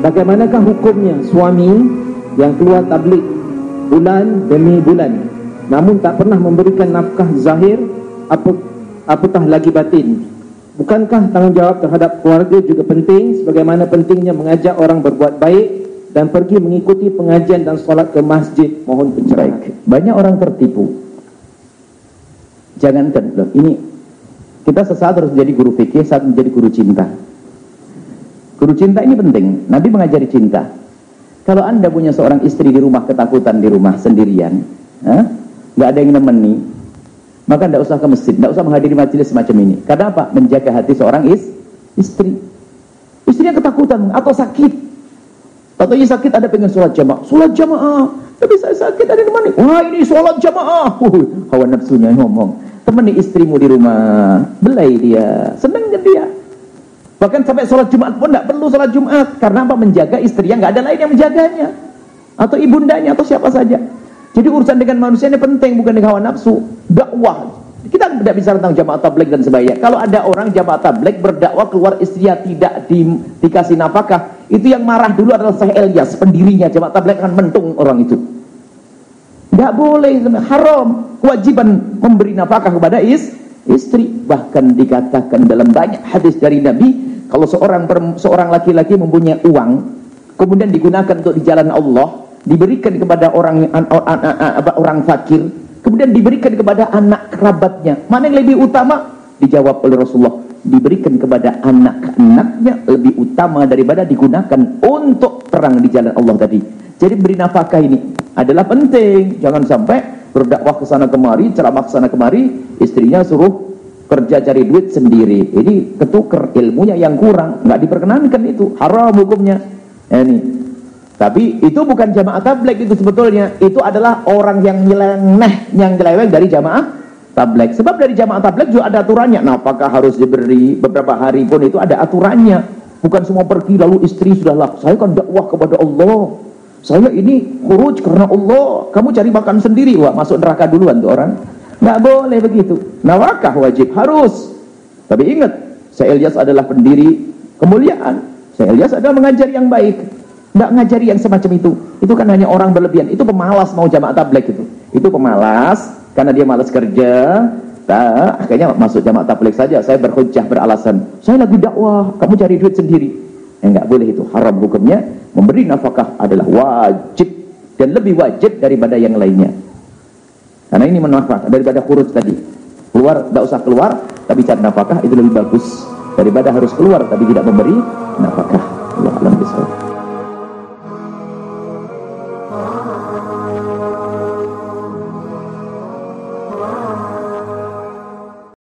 bagaimanakah hukumnya suami yang keluar tablik bulan demi bulan namun tak pernah memberikan nafkah zahir apa apatah lagi batin? Bukankah tanggungjawab terhadap keluarga juga penting sebagaimana pentingnya mengajak orang berbuat baik dan pergi mengikuti pengajian dan solat ke masjid? Mohon pencerahan. Banyak orang tertipu. Jangankan ini kita sesaat harus menjadi guru fikih saat menjadi guru cinta Guru cinta ini penting. Nabi mengajari cinta. Kalau anda punya seorang istri di rumah ketakutan di rumah sendirian, nggak ada yang nemeni, maka tidak usah ke masjid, tidak usah menghadiri majelis semacam ini. Karena apa? Menjaga hati seorang is, istri. Istrinya ketakutan atau sakit. Ia sakit ada pengen sholat jamaah. Sholat jamaah. Tapi saya sakit ada nemeni. Wah ini sholat jamaah. Hawa nafsunya ngomong. Temani istrimu di rumah. Belai dia. Senang dia. Bahkan sampai sholat Jumat pun tidak perlu sholat Jumat. Karena apa? Menjaga istrinya, nggak ada lain yang menjaganya. Atau ibundanya, atau siapa saja. Jadi urusan dengan manusia ini penting, bukan dengan hawa nafsu. Dakwah. Kita tidak bisa tentang jamaah tabligh dan sebagainya. Kalau ada orang jamaah tabligh berdakwah keluar istrinya tidak di, dikasih nafkah, itu yang marah dulu adalah Syekh Elias, pendirinya jamaah tabligh akan mentung orang itu. Tidak boleh, haram, kewajiban memberi nafkah kepada is, istri. Bahkan dikatakan dalam banyak hadis dari Nabi, kalau seorang seorang laki-laki mempunyai uang, kemudian digunakan untuk di jalan Allah, diberikan kepada orang orang fakir, kemudian diberikan kepada anak kerabatnya. Mana yang lebih utama? Dijawab oleh Rasulullah, diberikan kepada anak-anaknya lebih utama daripada digunakan untuk perang di jalan Allah tadi. Jadi beri nafkah ini adalah penting. Jangan sampai berdakwah ke sana kemari, ceramah ke sana kemari, istrinya suruh kerja cari duit sendiri. Ini ketuker ilmunya yang kurang, nggak diperkenankan itu, haram hukumnya. Ya, ini. Tapi itu bukan jamaah tabligh itu sebetulnya, itu adalah orang yang nyeleneh, yang nyeleweng dari jamaah tabligh. Sebab dari jamaah tabligh juga ada aturannya. Nah, apakah harus diberi beberapa hari pun itu ada aturannya. Bukan semua pergi lalu istri sudahlah, saya kan dakwah kepada Allah. Saya ini khuruj karena Allah. Kamu cari makan sendiri, wah masuk neraka duluan tuh orang. Nggak boleh begitu. Nawakah wajib harus. Tapi ingat, Syekh Ilyas adalah pendiri kemuliaan. Syekh Ilyas adalah mengajar yang baik. Nggak ngajari yang semacam itu. Itu kan hanya orang berlebihan. Itu pemalas mau jamaah tabligh itu. Itu pemalas karena dia malas kerja. Nah, akhirnya masuk jamaah tabligh saja. Saya berhujjah beralasan. Saya lagi dakwah, kamu cari duit sendiri. Eh, nggak boleh itu. Haram hukumnya. Memberi nafkah adalah wajib dan lebih wajib daripada yang lainnya. Karena ini menafkah daripada kurus tadi. Keluar, tidak usah keluar, tapi cari nafkah itu lebih bagus daripada harus keluar tapi tidak memberi nafkah. Allah alam.